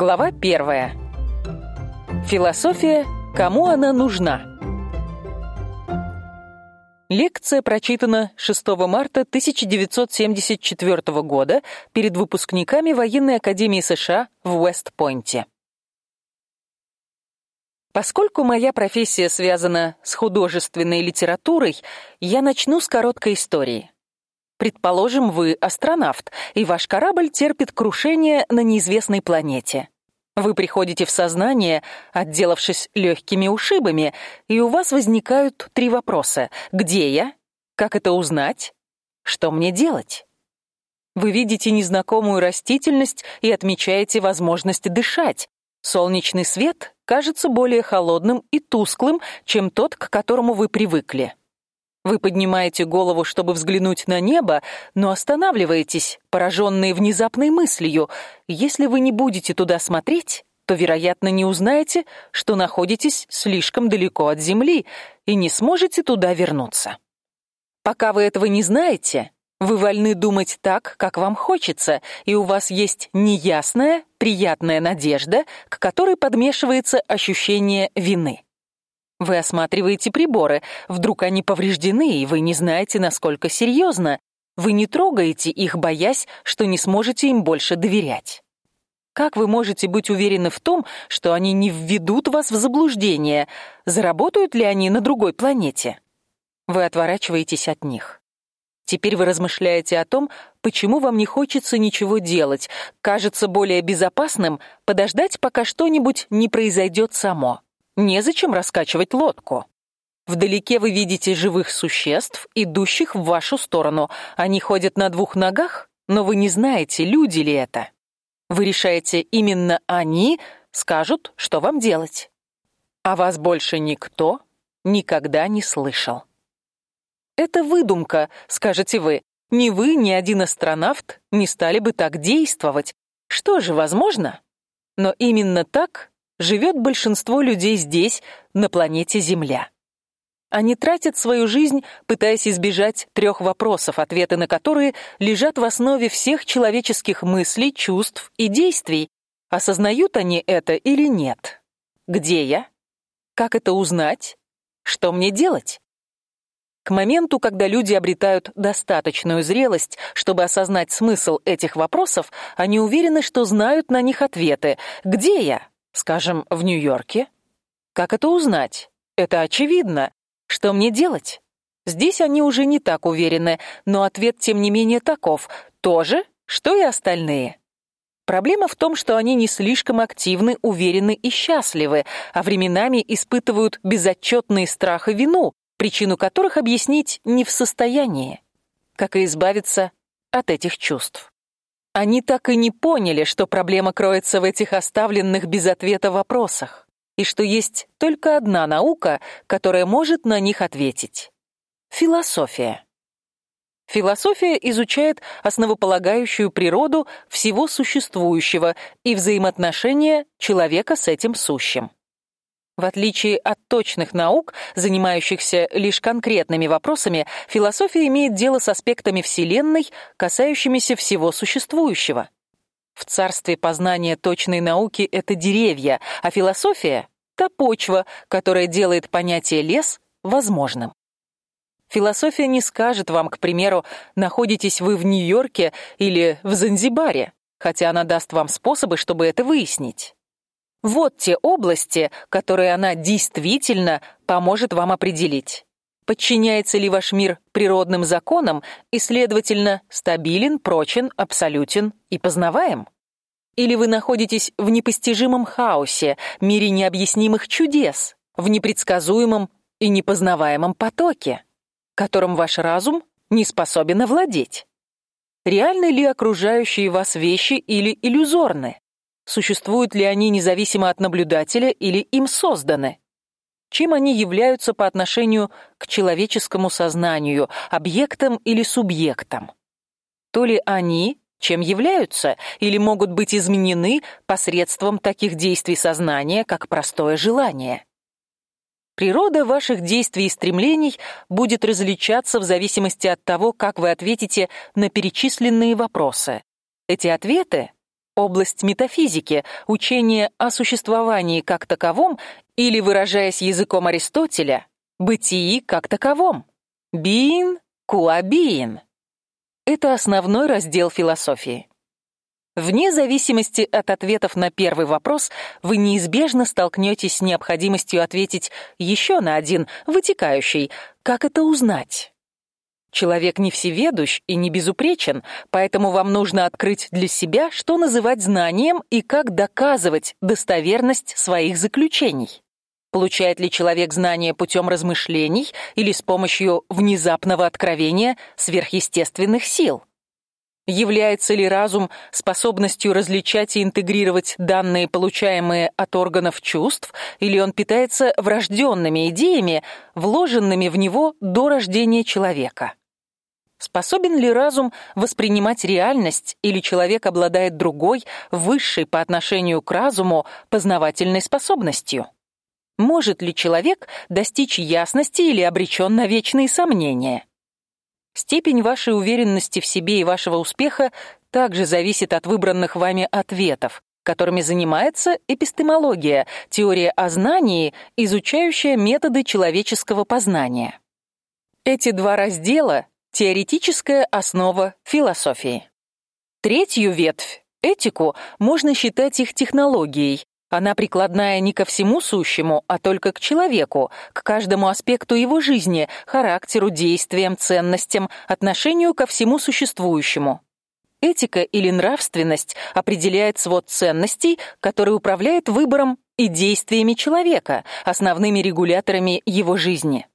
Глава первая. Философия. Кому она нужна? Лекция прочитана 6 марта 1974 года перед выпускниками военной академии США в Уэст-Пойнте. Поскольку моя профессия связана с художественной литературой, я начну с короткой истории. Предположим, вы астронавт, и ваш корабль терпит крушение на неизвестной планете. Вы приходите в сознание, отделавшись легкими ушибами, и у вас возникают три вопроса: где я? Как это узнать? Что мне делать? Вы видите незнакомую растительность и отмечаете возможность дышать. Солнечный свет кажется более холодным и тусклым, чем тот, к которому вы привыкли. Вы поднимаете голову, чтобы взглянуть на небо, но останавливаетесь, пораженные внезапной мыслью: если вы не будете туда смотреть, то, вероятно, не узнаете, что находитесь слишком далеко от земли и не сможете туда вернуться. Пока вы этого не знаете, вы вольны думать так, как вам хочется, и у вас есть неясная, приятная надежда, к которой подмешивается ощущение вины. Вы осматриваете приборы, вдруг они повреждены, и вы не знаете, насколько серьезно. Вы не трогаете их, боясь, что не сможете им больше доверять. Как вы можете быть уверены в том, что они не введут вас в заблуждение? Заработают ли они на другой планете? Вы отворачиваетесь от них. Теперь вы размышляете о том, почему вам не хочется ничего делать. Кажется более безопасным подождать, пока что-нибудь не произойдет само. Незачем раскачивать лодку. Вдалеке вы видите живых существ, идущих в вашу сторону. Они ходят на двух ногах, но вы не знаете, люди ли это. Вы решаете, именно они скажут, что вам делать. А вас больше никто никогда не слышал. Это выдумка, скажете вы. Ни вы, ни один астронавт не стали бы так действовать. Что же, возможно? Но именно так живет большинство людей здесь, на планете Земля. Они тратят свою жизнь, пытаясь избежать трех вопросов, ответы на которые лежат в основе всех человеческих мыслей, чувств и действий. Осознают они это или нет? Где я? Как это узнать? Что мне делать? К моменту, когда люди обретают достаточную зрелость, чтобы осознать смысл этих вопросов, они уверены, что знают на них ответы. Где я? Скажем, в Нью-Йорке? Как это узнать? Это очевидно. Что мне делать? Здесь они уже не так уверены, но ответ тем не менее таков: то же, что и остальные. Проблема в том, что они не слишком активны, уверены и счастливы, а временами испытывают безотчетный страх и вину, причину которых объяснить не в состоянии. Как и избавиться от этих чувств? Они так и не поняли, что проблема кроется в этих оставленных без ответа вопросах, и что есть только одна наука, которая может на них ответить. Философия. Философия изучает основополагающую природу всего существующего и взаимоотношения человека с этим сущим. В отличие от точных наук, занимающихся лишь конкретными вопросами, философия имеет дело с аспектами Вселенной, касающимися всего существующего. В царстве познания точной науки это деревья, а философия та почва, которая делает понятие лес возможным. Философия не скажет вам, к примеру, находитесь вы в Нью-Йорке или в Занзибаре, хотя она даст вам способы, чтобы это выяснить. Вот те области, которые она действительно поможет вам определить. Подчиняется ли ваш мир природным законам и, следовательно, стабилен, прочен, абсолютен и познаваем? Или вы находитесь в непостижимом хаосе, мире необъяснимых чудес, в непредсказуемом и непознаваемом потоке, которым ваш разум не способен овладеть? Реальны ли окружающие вас вещи или иллюзорны? Существуют ли они независимо от наблюдателя или им созданы? Чем они являются по отношению к человеческому сознанию, объектом или субъектом? То ли они, чем являются, или могут быть изменены посредством таких действий сознания, как простое желание? Природа ваших действий и стремлений будет различаться в зависимости от того, как вы ответите на перечисленные вопросы. Эти ответы область метафизики, учение о существовании как таковом или, выражаясь языком Аристотеля, бытии как таковом. Being qua being. Это основной раздел философии. Вне зависимости от ответов на первый вопрос, вы неизбежно столкнетесь с необходимостью ответить еще на один, вытекающий: как это узнать? Человек не всеведущ и не безупречен, поэтому вам нужно открыть для себя, что называть знанием и как доказывать достоверность своих заключений. Получает ли человек знания путем размышлений или с помощью внезапного откровения сверхъестественных сил? Является ли разум способностью различать и интегрировать данные, получаемые от органов чувств, или он питается врожденными идеями, вложенными в него до рождения человека? Способен ли разум воспринимать реальность, или человек обладает другой, высшей по отношению к разуму познавательной способностью? Может ли человек достичь ясности или обречен на вечные сомнения? Степень вашей уверенности в себе и вашего успеха также зависит от выбранных вами ответов, которыми занимается эпистемология, теория о знании, изучающая методы человеческого познания. Эти два раздела теоретическая основа философии. Третью ветвь этику можно считать их технологией, она прикладная не ко всему сущему, а только к человеку, к каждому аспекту его жизни, характеру, действиям, ценностям, отношению ко всему существующему. Этика или нравственность определяет свод ценностей, который управляет выбором и действиями человека, основными регуляторами его жизни.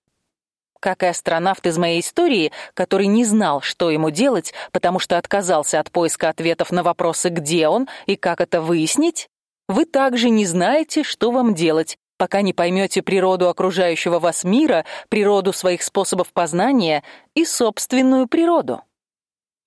Как и астронавт из моей истории, который не знал, что ему делать, потому что отказался от поиска ответов на вопросы, где он и как это выяснить, вы также не знаете, что вам делать, пока не поймете природу окружающего вас мира, природу своих способов познания и собственную природу.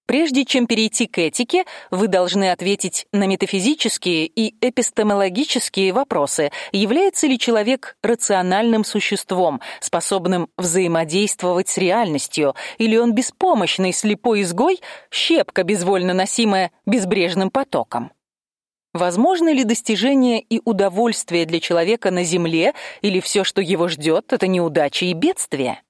Прежде чем перейти к этике, вы должны ответить на метафизические и эпистемологические вопросы: является ли человек рациональным существом, способным взаимодействовать с реальностью, или он беспомощный слепой изгой, щепка безвольно носимая безбрежным потоком? Возможно ли достижение и удовольствие для человека на земле, или все, что его ждет, это неудача и бедствие?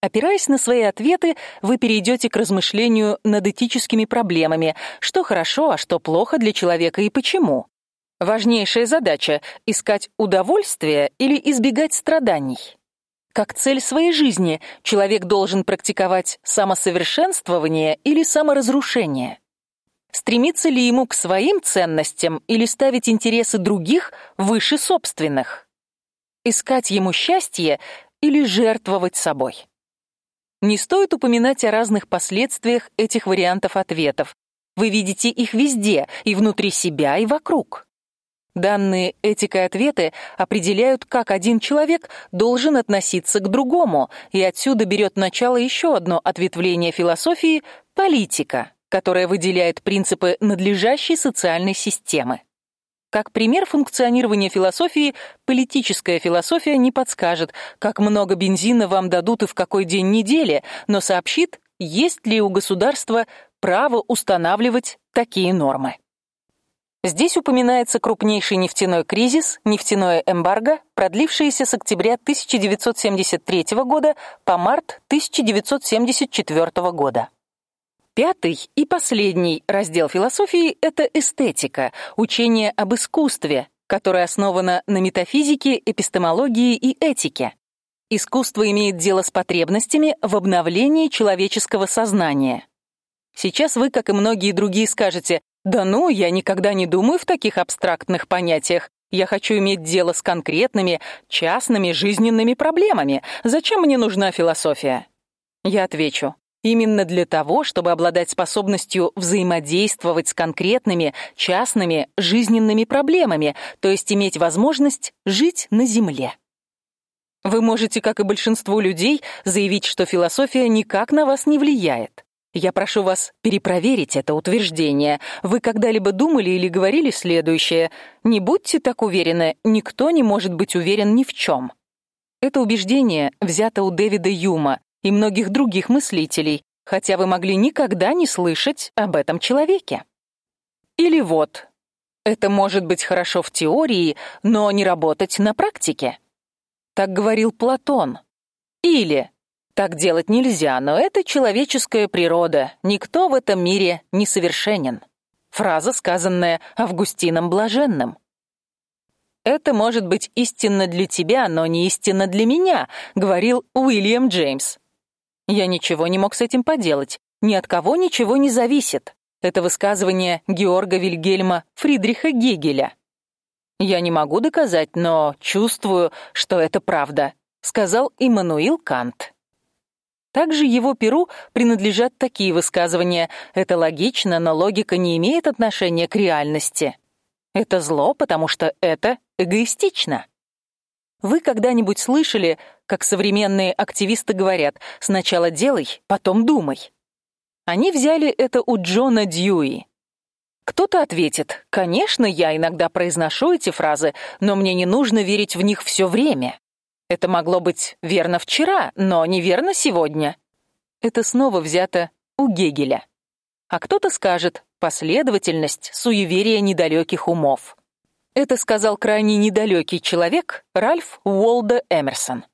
Опираясь на свои ответы, вы перейдете к размышлению над этическими проблемами: что хорошо, а что плохо для человека и почему. Важнейшая задача искать удовольствие или избегать страданий. Как цель своей жизни человек должен практиковать самосовершенствование или саморазрушение. Стремиться ли ему к своим ценностям или ставить интересы других выше собственных? Искать ему счастье или жертвовать собой? Не стоит упоминать о разных последствиях этих вариантов ответов. Вы видите их везде, и внутри себя, и вокруг. Данные этикой ответы определяют, как один человек должен относиться к другому, и отсюда берет начало еще одно ответвление философии политика которая выделяет принципы надлежащей социальной системы. Как пример функционирования философии, политическая философия не подскажет, как много бензина вам дадут и в какой день недели, но сообщит, есть ли у государства право устанавливать такие нормы. Здесь упоминается крупнейший нефтяной кризис, нефтяное эмбарго, продлившееся с октября 1973 года по март 1974 года. Пятый и последний раздел философии это эстетика, учение об искусстве, которое основано на метафизике, эпистемологии и этике. Искусство имеет дело с потребностями в обновлении человеческого сознания. Сейчас вы, как и многие другие, скажете: "Да ну, я никогда не думаю в таких абстрактных понятиях. Я хочу иметь дело с конкретными, частными жизненными проблемами. Зачем мне нужна философия?" Я отвечу: Именно для того, чтобы обладать способностью взаимодействовать с конкретными, частными, жизненными проблемами, то есть иметь возможность жить на земле. Вы можете, как и большинство людей, заявить, что философия никак на вас не влияет. Я прошу вас перепроверить это утверждение. Вы когда-либо думали или говорили следующее: не будьте так уверены, никто не может быть уверен ни в чем. Это убеждение взято у Дэвида Юма, и многих других мыслителей, хотя вы могли никогда не слышать об этом человеке. Или вот, это может быть хорошо в теории, но не работать на практике. Так говорил Платон. Или так делать нельзя, но это человеческая природа. Никто в этом мире не совершенен. Фраза, сказанная Августином Блаженным. Это может быть истинно для тебя, но не истинно для меня, говорил Уильям Джеймс. Я ничего не мог с этим поделать. Ни от кого ничего не зависит. Это высказывание Георга Вильгельма Фридриха Гегеля. Я не могу доказать, но чувствую, что это правда, сказал Иммануил Кант. Также его перу принадлежат такие высказывания: это логично, но логика не имеет отношения к реальности. Это зло, потому что это эгоистично. Вы когда-нибудь слышали, как современные активисты говорят: сначала делай, потом думай? Они взяли это у Джона Дьюи. Кто-то ответит: "Конечно, я иногда произношу эти фразы, но мне не нужно верить в них все время. Это могло быть верно вчера, но неверно сегодня". Это снова взято у Гегеля. А кто-то скажет: "Последовательность суеверия недалеких умов". Это сказал крайне недалекий человек Ральф Уолда Эмерсон.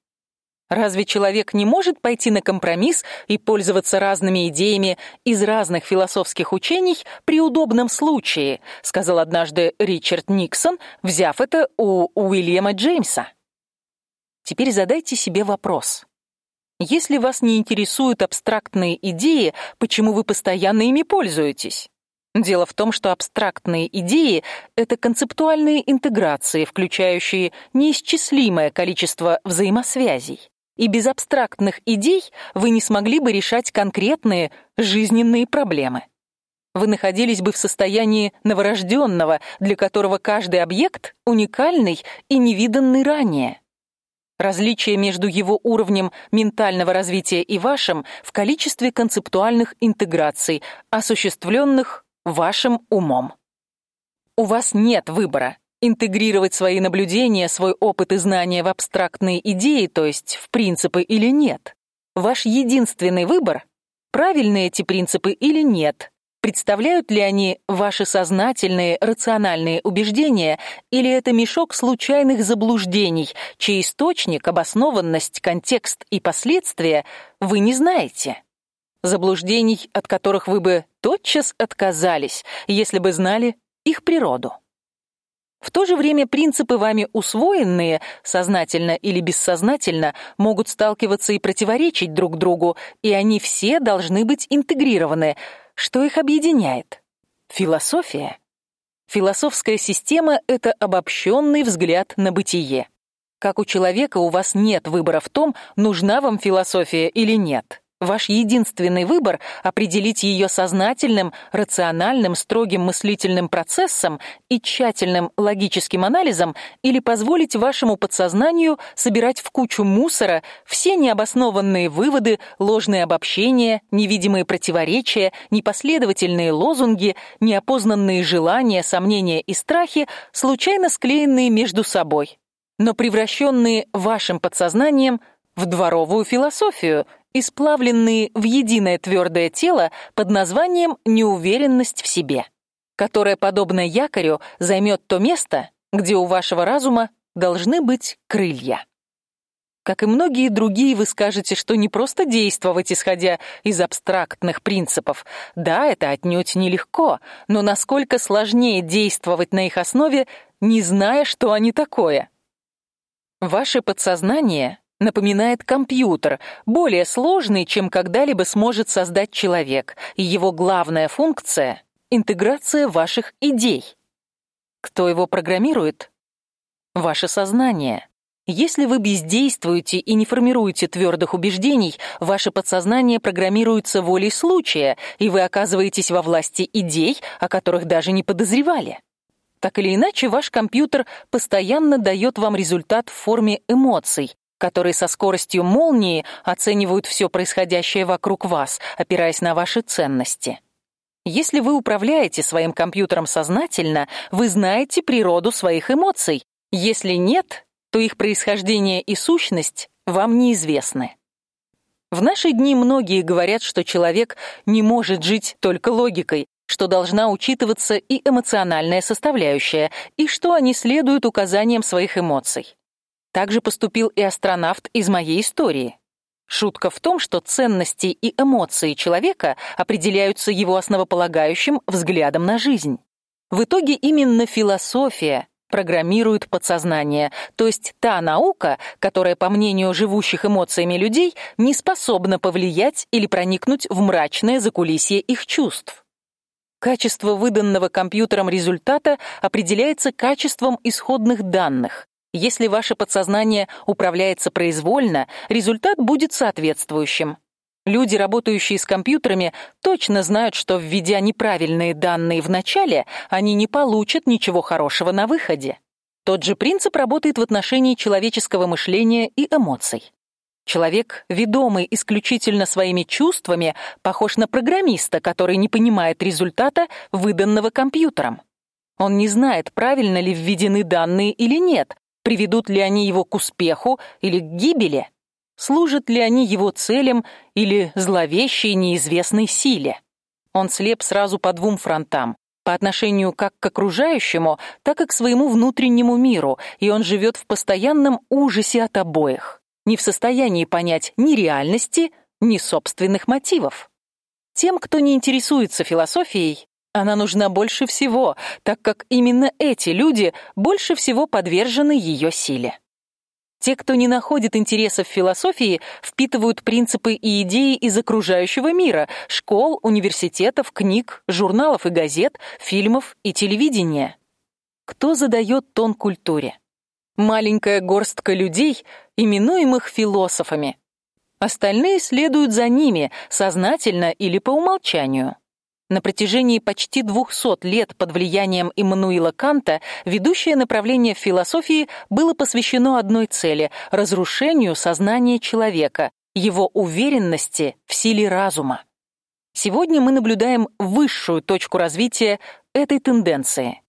Разве человек не может пойти на компромисс и пользоваться разными идеями из разных философских учений при удобном случае, сказал однажды Ричард Никсон, взяв это у Уильяма Джеймса. Теперь задайте себе вопрос: если вас не интересуют абстрактные идеи, почему вы постоянно ими пользуетесь? Дело в том, что абстрактные идеи это концептуальные интеграции, включающие неисчислимое количество взаимосвязей. И без абстрактных идей вы не смогли бы решать конкретные жизненные проблемы. Вы находились бы в состоянии новорожденного, для которого каждый объект уникальный и невиданный ранее. Различие между его уровнем ментального развития и вашим в количестве концептуальных интеграций, осуществленных вашим умом. У вас нет выбора интегрировать свои наблюдения, свой опыт и знания в абстрактные идеи, то есть в принципы или нет. Ваш единственный выбор правильны эти принципы или нет. Представляют ли они ваши сознательные, рациональные убеждения или это мешок случайных заблуждений, чей источник, обоснованность, контекст и последствия вы не знаете? Заблуждений, от которых вы бы тотчас отказались, если бы знали их природу. В то же время принципы вами усвоенные, сознательно или бессознательно, могут сталкиваться и противоречить друг другу, и они все должны быть интегрированы. Что их объединяет? Философия. Философская система это обобщенный взгляд на бытие. Как у человека у вас нет выбора в том, нужна вам философия или нет. Ваш единственный выбор определить ее сознательным, рациональным, строгим мыслительным процессом и тщательным логическим анализом или позволить вашему подсознанию собирать в кучу мусора все необоснованные выводы, ложные обобщения, невидимые противоречия, непоследовательные лозунги, неопознанные желания, сомнения и страхи, случайно склеенные между собой, но превращенные вашим подсознанием в дворовую философию, и сплавленные в единое твердое тело под названием неуверенность в себе, которая, подобно якорю, займет то место, где у вашего разума должны быть крылья. Как и многие другие, вы скажете, что не просто действовать исходя из абстрактных принципов. Да, это отнюдь нелегко, но насколько сложнее действовать на их основе, не зная, что они такое. Ваше подсознание напоминает компьютер, более сложный, чем когда-либо сможет создать человек, и его главная функция интеграция ваших идей. Кто его программирует? Ваше сознание. Если вы бездействуете и не формируете твердых убеждений, ваше подсознание программируется волей случая, и вы оказываетесь во власти идей, о которых даже не подозревали. Так или иначе, ваш компьютер постоянно дает вам результат в форме эмоций, которые со скоростью молнии оценивают все происходящее вокруг вас, опираясь на ваши ценности. Если вы управляете своим компьютером сознательно, вы знаете природу своих эмоций. Если нет, то их происхождение и сущность вам неизвестны. В наши дни многие говорят, что человек не может жить только логикой, что должна учитываться и эмоциональная составляющая, и что они следуют указаниям своих эмоций. Так же поступил и астронавт из моей истории. Шутка в том, что ценности и эмоции человека определяются его основополагающим взглядом на жизнь. В итоге именно философия программирует подсознание, то есть та наука, которая, по мнению живущих эмоциями людей, не способна повлиять или проникнуть в мрачное закулисье их чувств. Качество выданного компьютером результата определяется качеством исходных данных. Если ваше подсознание управляется произвольно, результат будет соответствующим. Люди, работающие с компьютерами, точно знают, что введя неправильные данные в начале, они не получат ничего хорошего на выходе. Тот же принцип работает в отношении человеческого мышления и эмоций. Человек, ведомый исключительно своими чувствами, похож на программиста, который не понимает результата, выданного компьютером. Он не знает, правильно ли введены данные или нет, приведут ли они его к успеху или к гибели. Служат ли они его целям или зловещей неизвестной силе? Он слеп сразу по двум фронтам: по отношению как к окружающему, так и к своему внутреннему миру, и он живет в постоянном ужасе от обоих, не в состоянии понять ни реальности, ни собственных мотивов. Тем, кто не интересуется философией, она нужна больше всего, так как именно эти люди больше всего подвержены ее силе. Те, кто не находит интереса в философии, впитывают принципы и идеи из окружающего мира: школ, университетов, книг, журналов и газет, фильмов и телевидения. Кто задает тон культуре? Маленькая горстка людей, именуемых философами. Остальные следуют за ними, сознательно или по умолчанию. На протяжении почти 200 лет под влиянием Иммануила Канта ведущее направление в философии было посвящено одной цели разрушению сознания человека, его уверенности в силе разума. Сегодня мы наблюдаем высшую точку развития этой тенденции.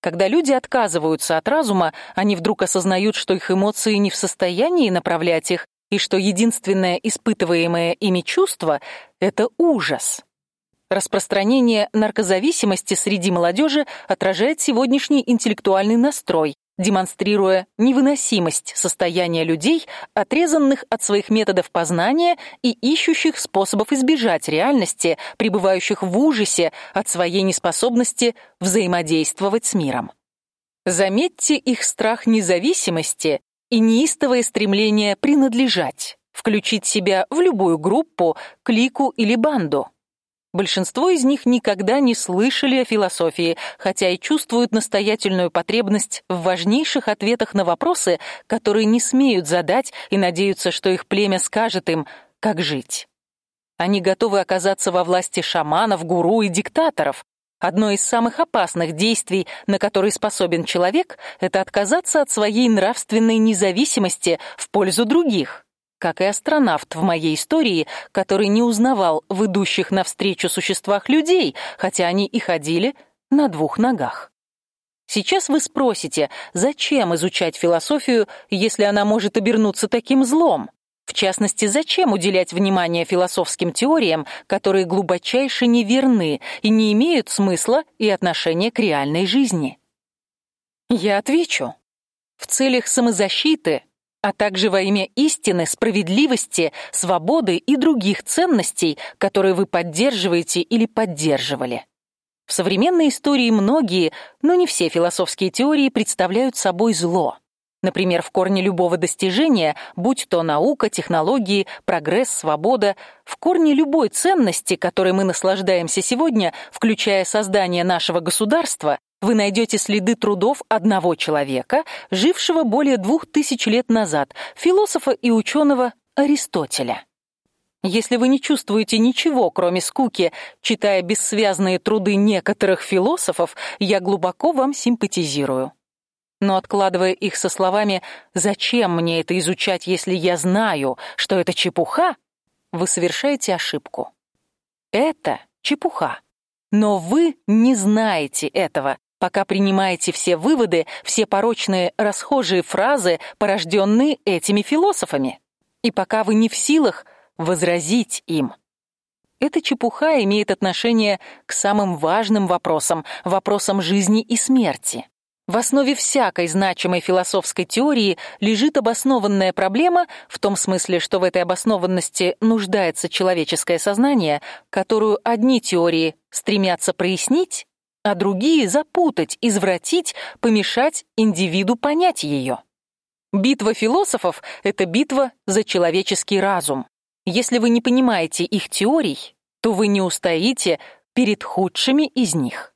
Когда люди отказываются от разума, они вдруг осознают, что их эмоции не в состоянии направлять их, и что единственное испытываемое ими чувство это ужас. Распространение наркозависимости среди молодежи отражает сегодняшний интеллектуальный настрой, демонстрируя невыносимость состояния людей, отрезанных от своих методов познания и ищущих способов избежать реальности, пребывающих в ужасе от своей неспособности взаимодействовать с миром. Заметьте их страх независимости и неистовое стремление принадлежать, включить себя в любую группу, клику или банду. Большинство из них никогда не слышали о философии, хотя и чувствуют настоятельную потребность в важнейших ответах на вопросы, которые не смеют задать и надеются, что их племя скажет им, как жить. Они готовы оказаться во власти шаманов, гуру и диктаторов. Одно из самых опасных действий, на которые способен человек, это отказаться от своей нравственной независимости в пользу других как и астронавт в моей истории, который не узнавал в идущих навстречу существах людей, хотя они и ходили на двух ногах. Сейчас вы спросите, зачем изучать философию, если она может обернуться таким злом? В частности, зачем уделять внимание философским теориям, которые глубочайше неверны и не имеют смысла и отношения к реальной жизни? Я отвечу. В целях самозащиты а также во имя истины, справедливости, свободы и других ценностей, которые вы поддерживаете или поддерживали. В современной истории многие, но не все философские теории представляют собой зло. Например, в корне любого достижения, будь то наука, технологии, прогресс, свобода, в корне любой ценности, которой мы наслаждаемся сегодня, включая создание нашего государства, вы найдете следы трудов одного человека, жившего более двух тысяч лет назад, философа и ученого Аристотеля. Если вы не чувствуете ничего, кроме скуки, читая бессвязные труды некоторых философов, я глубоко вам симпатизирую. Но откладывая их со словами «Зачем мне это изучать, если я знаю, что это чепуха?», вы совершаете ошибку. Это чепуха. Но вы не знаете этого, пока принимаете все выводы, все порочные расхожие фразы, порожденные этими философами, и пока вы не в силах возразить им. Эта чепуха имеет отношение к самым важным вопросам, вопросам жизни и смерти. В основе всякой значимой философской теории лежит обоснованная проблема в том смысле, что в этой обоснованности нуждается человеческое сознание, которую одни теории стремятся прояснить, а другие запутать, извратить, помешать индивиду понять ее. Битва философов это битва за человеческий разум. Если вы не понимаете их теорий, то вы не устоите перед худшими из них.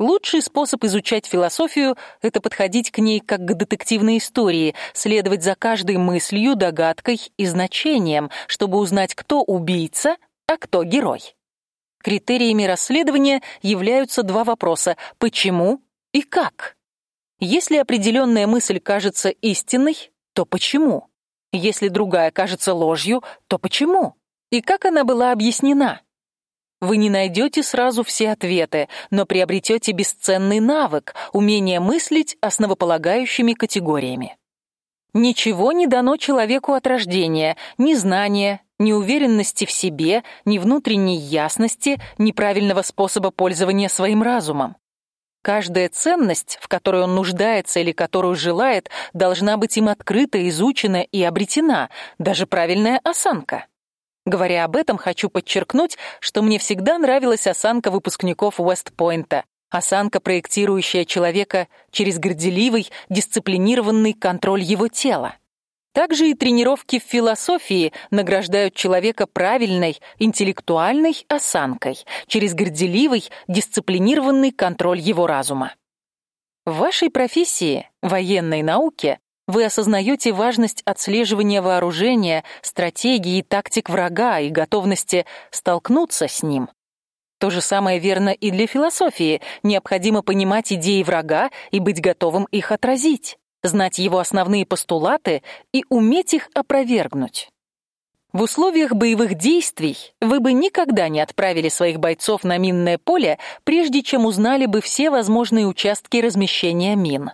Лучший способ изучать философию это подходить к ней как к детективной истории, следовать за каждой мыслью, догадкой и значением, чтобы узнать, кто убийца, а кто герой. Критериями расследования являются два вопроса: почему и как. Если определенная мысль кажется истинной, то почему? Если другая кажется ложью, то почему? И как она была объяснена? Вы не найдете сразу все ответы, но приобретете бесценный навык умение мыслить основополагающими категориями. Ничего не дано человеку от рождения: ни знания, ни уверенности в себе, ни внутренней ясности, ни правильного способа пользования своим разумом. Каждая ценность, в которой он нуждается или которую желает, должна быть им открыта, изучена и обретена, даже правильная осанка. Говоря об этом, хочу подчеркнуть, что мне всегда нравилась осанка выпускников Уэст-Пойнта, осанка, проектирующая человека через горделивый, дисциплинированный контроль его тела. Также и тренировки в философии награждают человека правильной, интеллектуальной осанкой через горделивый, дисциплинированный контроль его разума. В вашей профессии, военной науке, вы осознаете важность отслеживания вооружения, стратегии и тактик врага и готовности столкнуться с ним. То же самое верно и для философии. Необходимо понимать идеи врага и быть готовым их отразить, знать его основные постулаты и уметь их опровергнуть. В условиях боевых действий вы бы никогда не отправили своих бойцов на минное поле, прежде чем узнали бы все возможные участки размещения мин.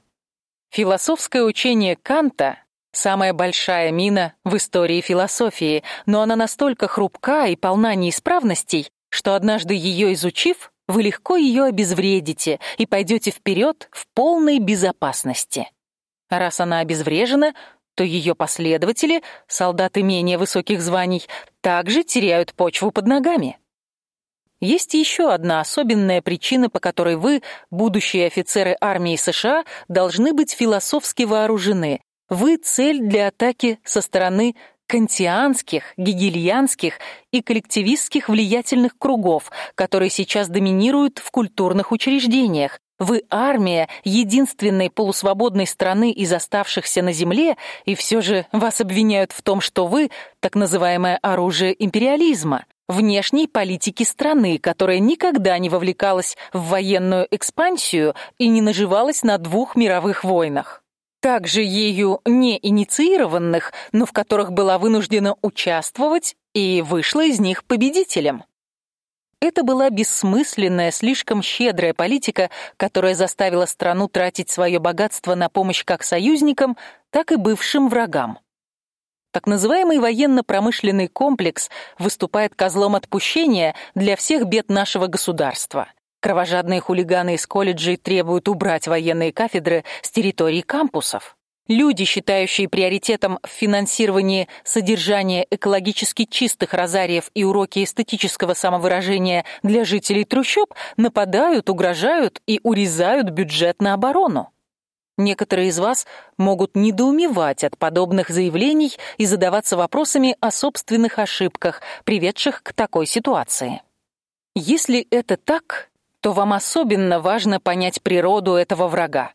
Философское учение Канта самая большая мина в истории философии, но она настолько хрупка и полна неисправностей, что однажды ее изучив, вы легко ее обезвредите и пойдете вперед в полной безопасности. Раз она обезврежена, то ее последователи, солдаты менее высоких званий, также теряют почву под ногами. Есть еще одна особенная причина, по которой вы, будущие офицеры армии США, должны быть философски вооружены. Вы цель для атаки со стороны кантианских, гегельянских и коллективистских влиятельных кругов, которые сейчас доминируют в культурных учреждениях. Вы армия единственной полусвободной страны из оставшихся на земле, и все же вас обвиняют в том, что вы так называемое оружие империализма внешней политики страны, которая никогда не вовлекалась в военную экспансию и не наживалась на двух мировых войнах. Также ею не инициированных, но в которых была вынуждена участвовать и вышла из них победителем. Это была бессмысленная, слишком щедрая политика, которая заставила страну тратить свое богатство на помощь как союзникам, так и бывшим врагам. Так называемый военно-промышленный комплекс выступает козлом отпущения для всех бед нашего государства. Кровожадные хулиганы из колледжей требуют убрать военные кафедры с территории кампусов. Люди, считающие приоритетом в финансировании содержания экологически чистых розариев и уроки эстетического самовыражения для жителей трущоб, нападают, угрожают и урезают бюджет на оборону. Некоторые из вас могут недоумевать от подобных заявлений и задаваться вопросами о собственных ошибках, приведших к такой ситуации. Если это так, то вам особенно важно понять природу этого врага.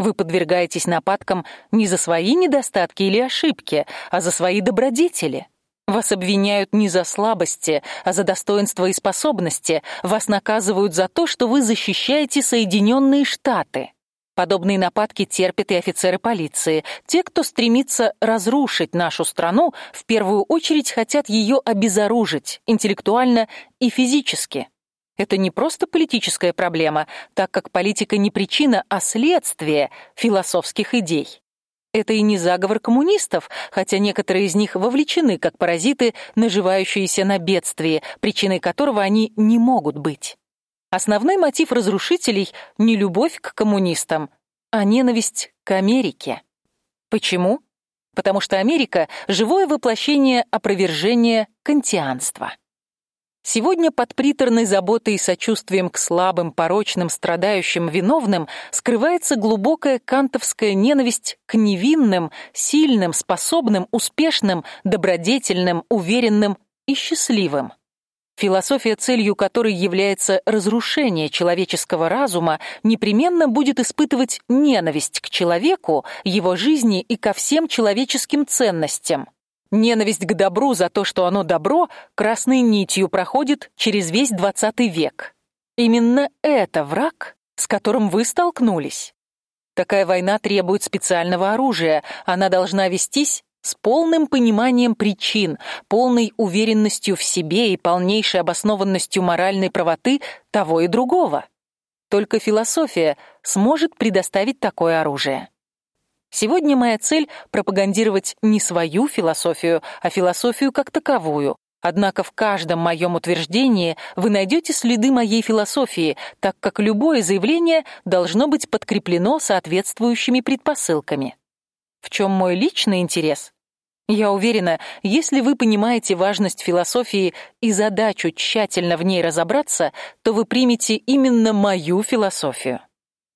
Вы подвергаетесь нападкам не за свои недостатки или ошибки, а за свои добродетели. Вас обвиняют не за слабости, а за достоинства и способности. Вас наказывают за то, что вы защищаете Соединенные Штаты. Подобные нападки терпят и офицеры полиции. Те, кто стремится разрушить нашу страну, в первую очередь хотят ее обезоружить интеллектуально и физически. Это не просто политическая проблема, так как политика не причина, а следствие философских идей. Это и не заговор коммунистов, хотя некоторые из них вовлечены как паразиты, наживающиеся на бедствии, причиной которого они не могут быть. Основной мотив разрушителей не любовь к коммунистам, а ненависть к Америке. Почему? Потому что Америка живое воплощение опровержения кантианства. Сегодня под приторной заботой и сочувствием к слабым, порочным, страдающим, виновным скрывается глубокая кантовская ненависть к невинным, сильным, способным, успешным, добродетельным, уверенным и счастливым. Философия, целью которой является разрушение человеческого разума, непременно будет испытывать ненависть к человеку, его жизни и ко всем человеческим ценностям. Ненависть к добру за то, что оно добро, красной нитью проходит через весь двадцатый век. Именно это враг, с которым вы столкнулись. Такая война требует специального оружия. Она должна вестись с полным пониманием причин, полной уверенностью в себе и полнейшей обоснованностью моральной правоты того и другого. Только философия сможет предоставить такое оружие. Сегодня моя цель пропагандировать не свою философию, а философию как таковую. Однако в каждом моем утверждении вы найдете следы моей философии, так как любое заявление должно быть подкреплено соответствующими предпосылками. В чем мой личный интерес? Я уверена, если вы понимаете важность философии и задачу тщательно в ней разобраться, то вы примете именно мою философию.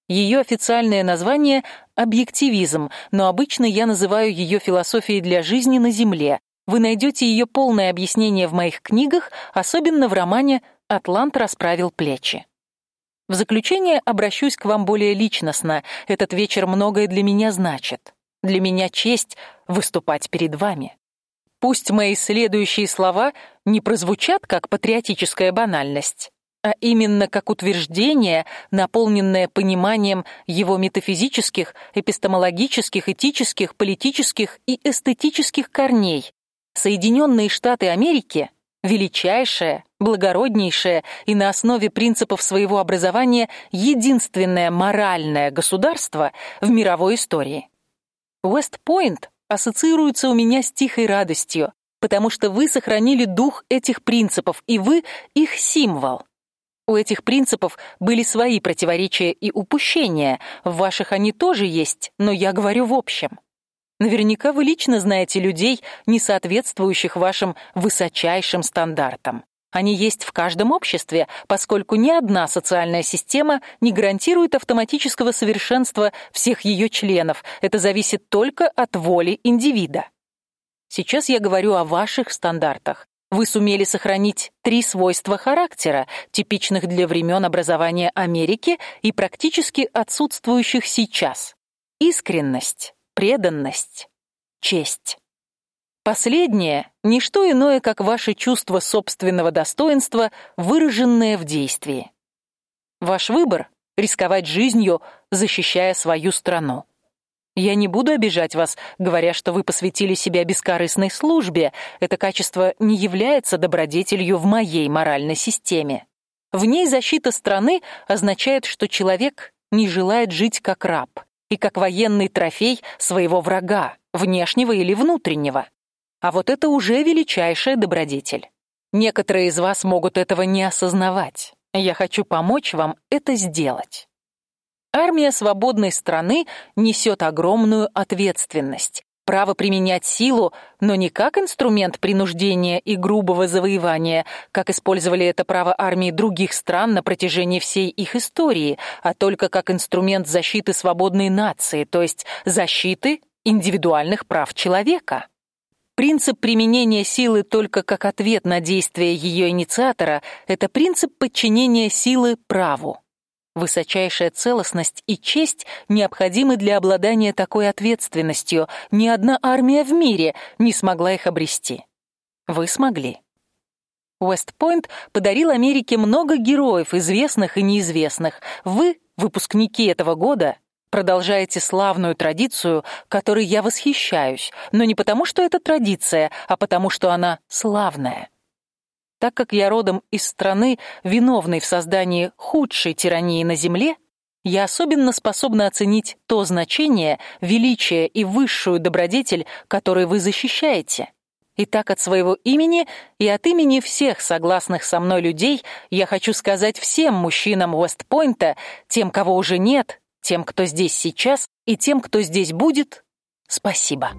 Ее официальное название объективизм, но обычно я называю ее философией для жизни на земле. Вы найдете ее полное объяснение в моих книгах, особенно в романе Атлант расправил плечи. В заключение обращусь к вам более личностно. Этот вечер многое для меня значит. Для меня честь выступать перед вами. Пусть мои следующие слова не прозвучат как патриотическая банальность, а именно как утверждение, наполненное пониманием его метафизических, эпистемологических, этических, политических и эстетических корней. Соединенные Штаты Америки величайшее, благороднейшее и на основе принципов своего образования единственное моральное государство в мировой истории. Уэст-Пойнт ассоциируется у меня с тихой радостью, потому что вы сохранили дух этих принципов, и вы их символ. У этих принципов были свои противоречия и упущения, в ваших они тоже есть, но я говорю в общем. Наверняка вы лично знаете людей, не соответствующих вашим высочайшим стандартам. Они есть в каждом обществе, поскольку ни одна социальная система не гарантирует автоматического совершенства всех ее членов. Это зависит только от воли индивида. Сейчас я говорю о ваших стандартах. Вы сумели сохранить три свойства характера, типичных для времен образования Америки и практически отсутствующих сейчас: искренность, преданность, честь. Последнее не что иное, как ваше чувство собственного достоинства, выраженное в действии. Ваш выбор рисковать жизнью, защищая свою страну. Я не буду обижать вас, говоря, что вы посвятили себя бескорыстной службе. Это качество не является добродетелью в моей моральной системе. В ней защита страны означает, что человек не желает жить как раб и как военный трофей своего врага, внешнего или внутреннего. А вот это уже величайшая добродетель. Некоторые из вас могут этого не осознавать. Я хочу помочь вам это сделать. Армия свободной страны несет огромную ответственность. Право применять силу, но не как инструмент принуждения и грубого завоевания, как использовали это право армии других стран на протяжении всей их истории, а только как инструмент защиты свободной нации, то есть защиты индивидуальных прав человека. Принцип применения силы только как ответ на действия ее инициатора это принцип подчинения силы праву. Высочайшая целостность и честь необходимы для обладания такой ответственностью. Ни одна армия в мире не смогла их обрести. Вы смогли. Уэст-Пойнт подарил Америке много героев, известных и неизвестных. Вы, выпускники этого года, продолжаете славную традицию, которой я восхищаюсь, но не потому, что это традиция, а потому, что она славная. Так как я родом из страны, виновной в создании худшей тирании на земле, я особенно способна оценить то значение, величие и высшую добродетель, которые вы защищаете. И так от своего имени и от имени всех согласных со мной людей я хочу сказать всем мужчинам Уэстпойнта, тем, кого уже нет, тем, кто здесь сейчас, и тем, кто здесь будет, спасибо.